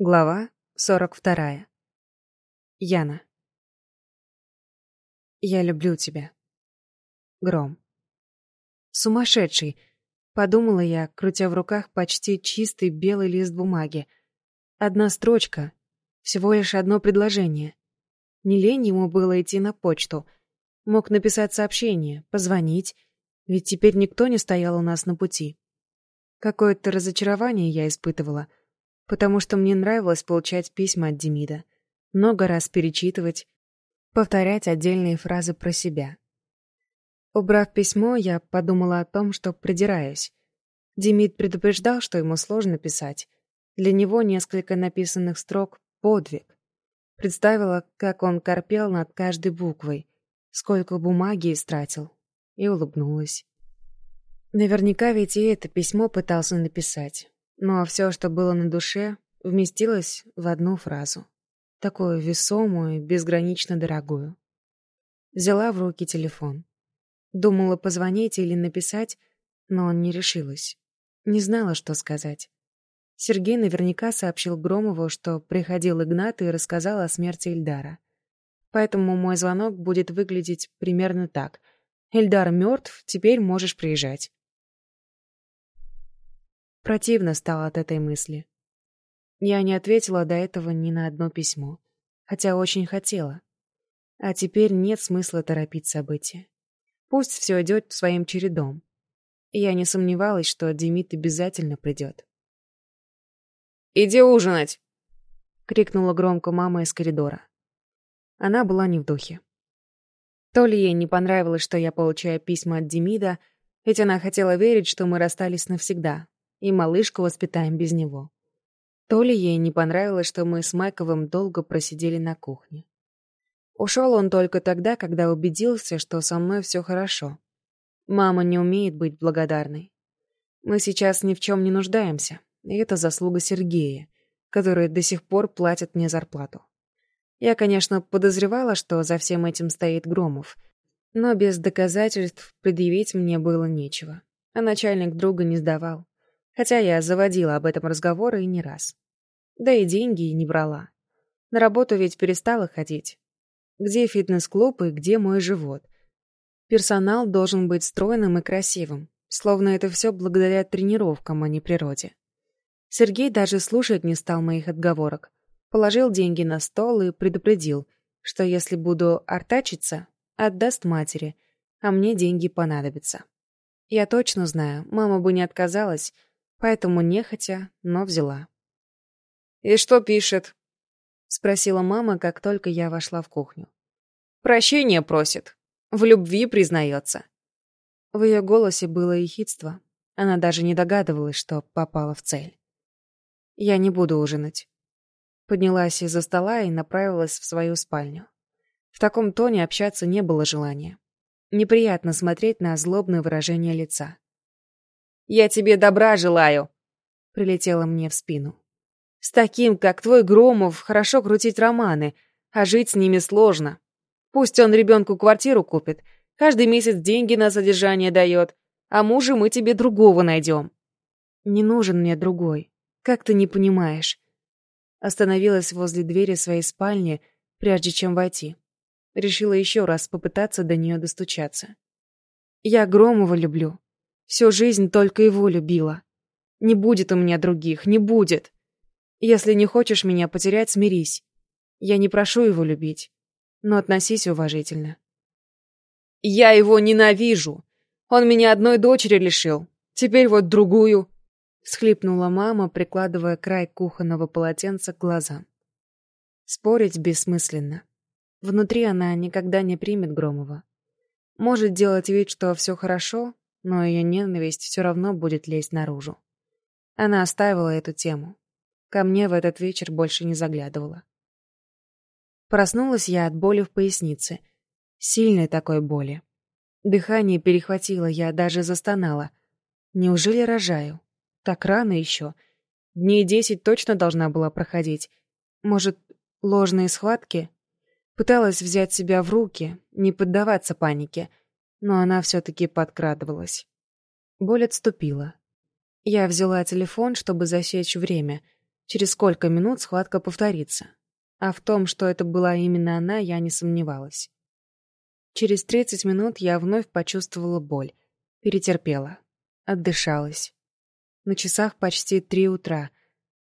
Глава 42. Яна. Я люблю тебя. Гром. Сумасшедший, подумала я, крутя в руках почти чистый белый лист бумаги. Одна строчка, всего лишь одно предложение. Не лень ему было идти на почту. Мог написать сообщение, позвонить, ведь теперь никто не стоял у нас на пути. Какое-то разочарование я испытывала — потому что мне нравилось получать письма от Демида, много раз перечитывать, повторять отдельные фразы про себя. Убрав письмо, я подумала о том, что придираюсь. Демид предупреждал, что ему сложно писать. Для него несколько написанных строк — подвиг. Представила, как он корпел над каждой буквой, сколько бумаги истратил, и улыбнулась. Наверняка ведь и это письмо пытался написать. Но все, что было на душе, вместилось в одну фразу. Такую весомую, безгранично дорогую. Взяла в руки телефон. Думала позвонить или написать, но не решилась. Не знала, что сказать. Сергей наверняка сообщил Громову, что приходил Игнат и рассказал о смерти Ильдара. Поэтому мой звонок будет выглядеть примерно так. «Ильдар мертв, теперь можешь приезжать». Противно стало от этой мысли. Я не ответила до этого ни на одно письмо, хотя очень хотела. А теперь нет смысла торопить события. Пусть все идет своим чередом. я не сомневалась, что Демид обязательно придет. «Иди ужинать!» — крикнула громко мама из коридора. Она была не в духе. То ли ей не понравилось, что я получаю письма от Демида, ведь она хотела верить, что мы расстались навсегда, и малышку воспитаем без него. То ли ей не понравилось, что мы с Майковым долго просидели на кухне. Ушел он только тогда, когда убедился, что со мной все хорошо. Мама не умеет быть благодарной. Мы сейчас ни в чем не нуждаемся, и это заслуга Сергея, который до сих пор платит мне зарплату. Я, конечно, подозревала, что за всем этим стоит Громов, но без доказательств предъявить мне было нечего, а начальник друга не сдавал хотя я заводила об этом разговоры и не раз. Да и деньги не брала. На работу ведь перестала ходить. Где фитнес-клуб и где мой живот? Персонал должен быть стройным и красивым, словно это все благодаря тренировкам, а не природе. Сергей даже слушать не стал моих отговорок. Положил деньги на стол и предупредил, что если буду артачиться, отдаст матери, а мне деньги понадобятся. Я точно знаю, мама бы не отказалась, поэтому нехотя, но взяла. «И что пишет?» — спросила мама, как только я вошла в кухню. «Прощение просит. В любви признается». В ее голосе было ехидство. Она даже не догадывалась, что попала в цель. «Я не буду ужинать». Поднялась из-за стола и направилась в свою спальню. В таком тоне общаться не было желания. Неприятно смотреть на злобное выражение лица. Я тебе добра желаю!» Прилетело мне в спину. «С таким, как твой Громов, хорошо крутить романы, а жить с ними сложно. Пусть он ребенку квартиру купит, каждый месяц деньги на содержание дает, а мужа мы тебе другого найдем». «Не нужен мне другой. Как ты не понимаешь?» Остановилась возле двери своей спальни, прежде чем войти. Решила еще раз попытаться до нее достучаться. «Я Громова люблю. Всю жизнь только его любила. Не будет у меня других, не будет. Если не хочешь меня потерять, смирись. Я не прошу его любить, но относись уважительно. Я его ненавижу. Он меня одной дочери лишил. Теперь вот другую. Схлипнула мама, прикладывая край кухонного полотенца к глазам. Спорить бессмысленно. Внутри она никогда не примет Громова. Может делать вид, что все хорошо, но ее ненависть все равно будет лезть наружу. Она оставила эту тему. Ко мне в этот вечер больше не заглядывала. Проснулась я от боли в пояснице. Сильной такой боли. Дыхание перехватило, я даже застонала. Неужели рожаю? Так рано еще. Дней десять точно должна была проходить. Может, ложные схватки? Пыталась взять себя в руки, не поддаваться панике — но она все-таки подкрадывалась. Боль отступила. Я взяла телефон, чтобы засечь время. Через сколько минут схватка повторится. А в том, что это была именно она, я не сомневалась. Через 30 минут я вновь почувствовала боль. Перетерпела. Отдышалась. На часах почти три утра.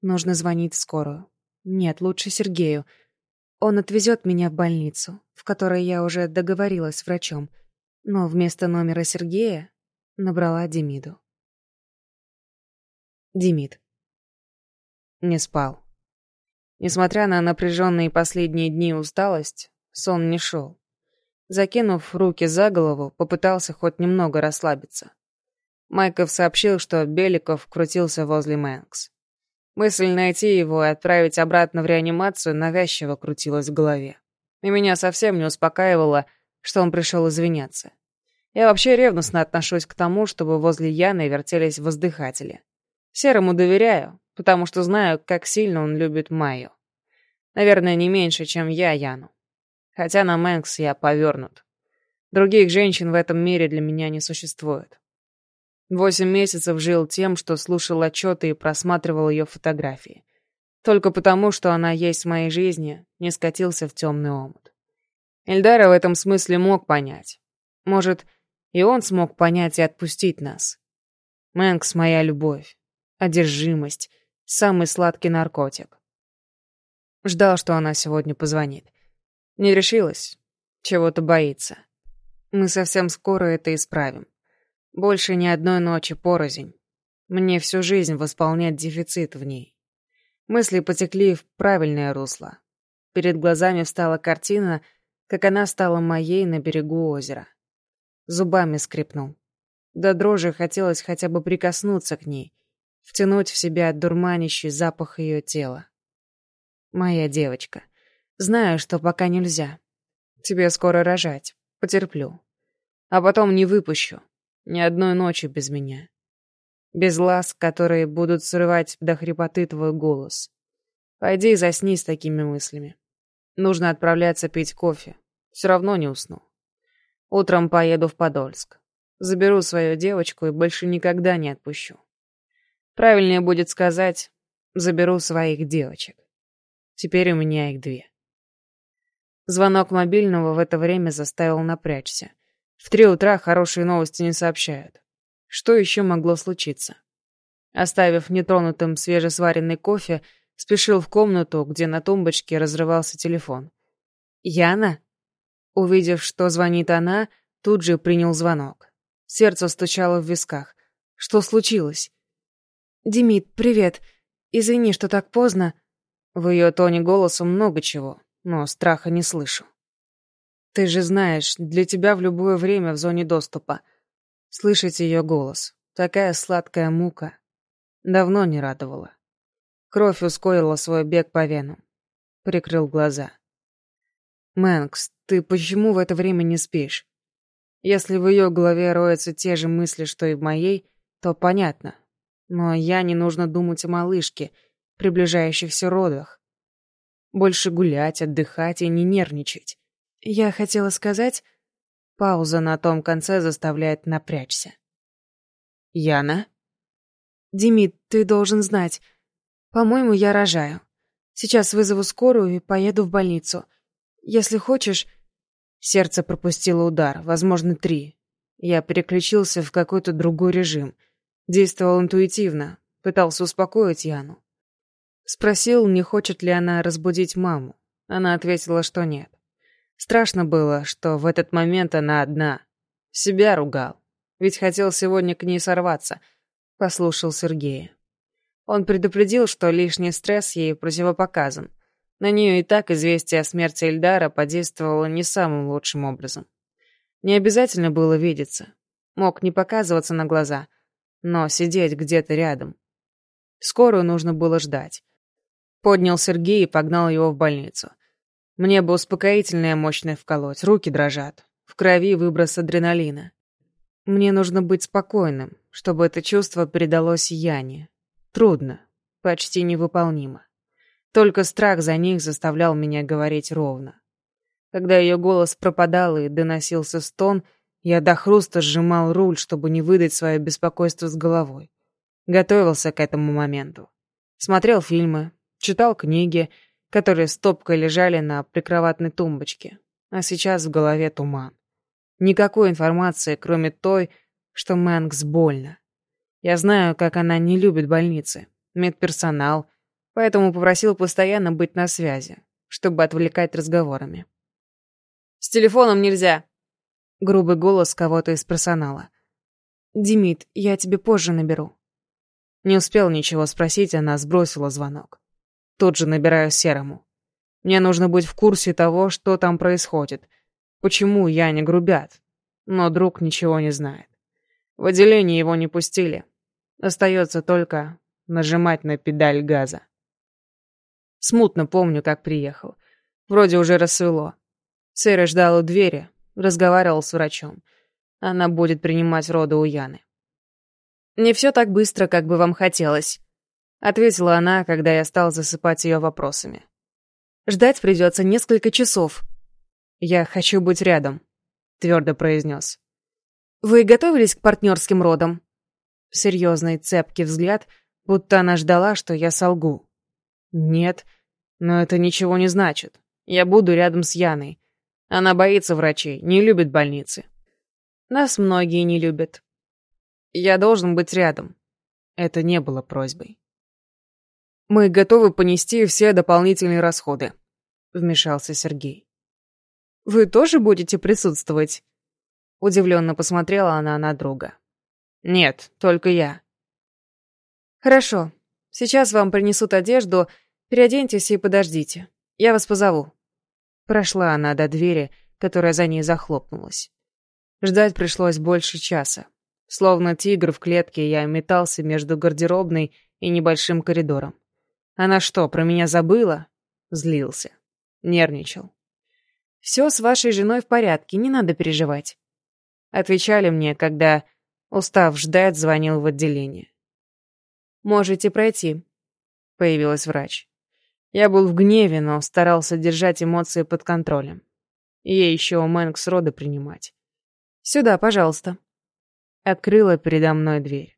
Нужно звонить в скорую. Нет, лучше Сергею. Он отвезет меня в больницу, в которой я уже договорилась с врачом. Но вместо номера Сергея набрала Демиду. Демид. Не спал. Несмотря на напряженные последние дни усталость, сон не шел. Закинув руки за голову, попытался хоть немного расслабиться. Майков сообщил, что Беликов крутился возле Мэнкс. Мысль найти его и отправить обратно в реанимацию навязчиво крутилась в голове. И меня совсем не успокаивало, что он пришел извиняться. Я вообще ревностно отношусь к тому, чтобы возле Яны вертелись воздыхатели. Серому доверяю, потому что знаю, как сильно он любит Майю. Наверное, не меньше, чем я Яну. Хотя на Мэнкс я повернут. Других женщин в этом мире для меня не существует. Восемь месяцев жил тем, что слушал отчеты и просматривал ее фотографии. Только потому, что она есть в моей жизни, не скатился в темный омут. Эльдара в этом смысле мог понять. Может, и он смог понять и отпустить нас. Мэнкс — моя любовь, одержимость, самый сладкий наркотик. Ждал, что она сегодня позвонит. Не решилась, чего-то боится. Мы совсем скоро это исправим. Больше ни одной ночи порознь. Мне всю жизнь восполнять дефицит в ней. Мысли потекли в правильное русло. Перед глазами встала картина, как она стала моей на берегу озера. Зубами скрипнул. До дрожи хотелось хотя бы прикоснуться к ней, втянуть в себя дурманящий запах ее тела. Моя девочка. Знаю, что пока нельзя. Тебе скоро рожать. Потерплю. А потом не выпущу. Ни одной ночи без меня. Без ласк, которые будут срывать до хрипоты твой голос. Пойди и засни с такими мыслями. Нужно отправляться пить кофе. Все равно не усну. Утром поеду в Подольск. Заберу свою девочку и больше никогда не отпущу. Правильнее будет сказать, заберу своих девочек. Теперь у меня их две. Звонок мобильного в это время заставил напрячься. В три утра хорошие новости не сообщают. Что еще могло случиться? Оставив нетронутым свежесваренный кофе, спешил в комнату, где на тумбочке разрывался телефон. «Яна?» Увидев, что звонит она, тут же принял звонок. Сердце стучало в висках. Что случилось? «Димит, привет. Извини, что так поздно». В ее тоне голоса много чего, но страха не слышу. Ты же знаешь, для тебя в любое время в зоне доступа. Слышать ее голос. Такая сладкая мука. Давно не радовала. Кровь ускорила свой бег по венам. Прикрыл глаза. «Мэнкс, ты почему в это время не спишь? Если в ее голове роются те же мысли, что и в моей, то понятно. Но я не нужно думать о малышке, приближающихся родах. Больше гулять, отдыхать и не нервничать. Я хотела сказать... Пауза на том конце заставляет напрячься. Яна? Димит, ты должен знать. По-моему, я рожаю. Сейчас вызову скорую и поеду в больницу. Если хочешь... Сердце пропустило удар, возможно, три. Я переключился в какой-то другой режим. Действовал интуитивно, пытался успокоить Яну. Спросил, не хочет ли она разбудить маму. Она ответила, что нет. Страшно было, что в этот момент она одна. Себя ругал. Ведь хотел сегодня к ней сорваться. Послушал Сергея. Он предупредил, что лишний стресс ей противопоказан. На нее и так известие о смерти Эльдара подействовало не самым лучшим образом. Не обязательно было видеться. Мог не показываться на глаза, но сидеть где-то рядом. Скорую нужно было ждать. Поднял Сергей и погнал его в больницу. Мне бы успокоительное мощное вколоть, руки дрожат. В крови выброс адреналина. Мне нужно быть спокойным, чтобы это чувство передалось Яне. Трудно, почти невыполнимо. Только страх за них заставлял меня говорить ровно. Когда ее голос пропадал и доносился стон, я до хруста сжимал руль, чтобы не выдать свое беспокойство с головой. Готовился к этому моменту. Смотрел фильмы, читал книги, которые стопкой лежали на прикроватной тумбочке. А сейчас в голове туман. Никакой информации, кроме той, что Мэнкс больно. Я знаю, как она не любит больницы, медперсонал, поэтому попросил постоянно быть на связи, чтобы отвлекать разговорами. «С телефоном нельзя!» Грубый голос кого-то из персонала. «Димит, я тебе позже наберу». Не успел ничего спросить, она сбросила звонок. Тут же набираю Серому. Мне нужно быть в курсе того, что там происходит. Почему я не грубят? Но друг ничего не знает. В отделение его не пустили. Остается только нажимать на педаль газа. Смутно помню, как приехал. Вроде уже рассвело. Сэра ждал у двери, разговаривал с врачом. Она будет принимать роды у Яны. «Не все так быстро, как бы вам хотелось», — ответила она, когда я стал засыпать ее вопросами. «Ждать придется несколько часов». «Я хочу быть рядом», — твердо произнес. «Вы готовились к партнерским родам?» Серьезный цепкий взгляд, будто она ждала, что я солгу. «Нет, но это ничего не значит. Я буду рядом с Яной. Она боится врачей, не любит больницы. Нас многие не любят. Я должен быть рядом. Это не было просьбой. Мы готовы понести все дополнительные расходы, вмешался Сергей. Вы тоже будете присутствовать? Удивленно посмотрела она на друга. Нет, только я. Хорошо. Сейчас вам принесут одежду, переоденьтесь и подождите. Я вас позову. Прошла она до двери, которая за ней захлопнулась. Ждать пришлось больше часа. Словно тигр в клетке, я метался между гардеробной и небольшим коридором. Она что, про меня забыла? Злился. Нервничал. «Все с вашей женой в порядке, не надо переживать». Отвечали мне, когда, устав ждать, звонил в отделение. «Можете пройти», — появилась врач. Я был в гневе, но старался держать эмоции под контролем. Ей еще Мэнкс рода принимать. «Сюда, пожалуйста». Открыла передо мной дверь.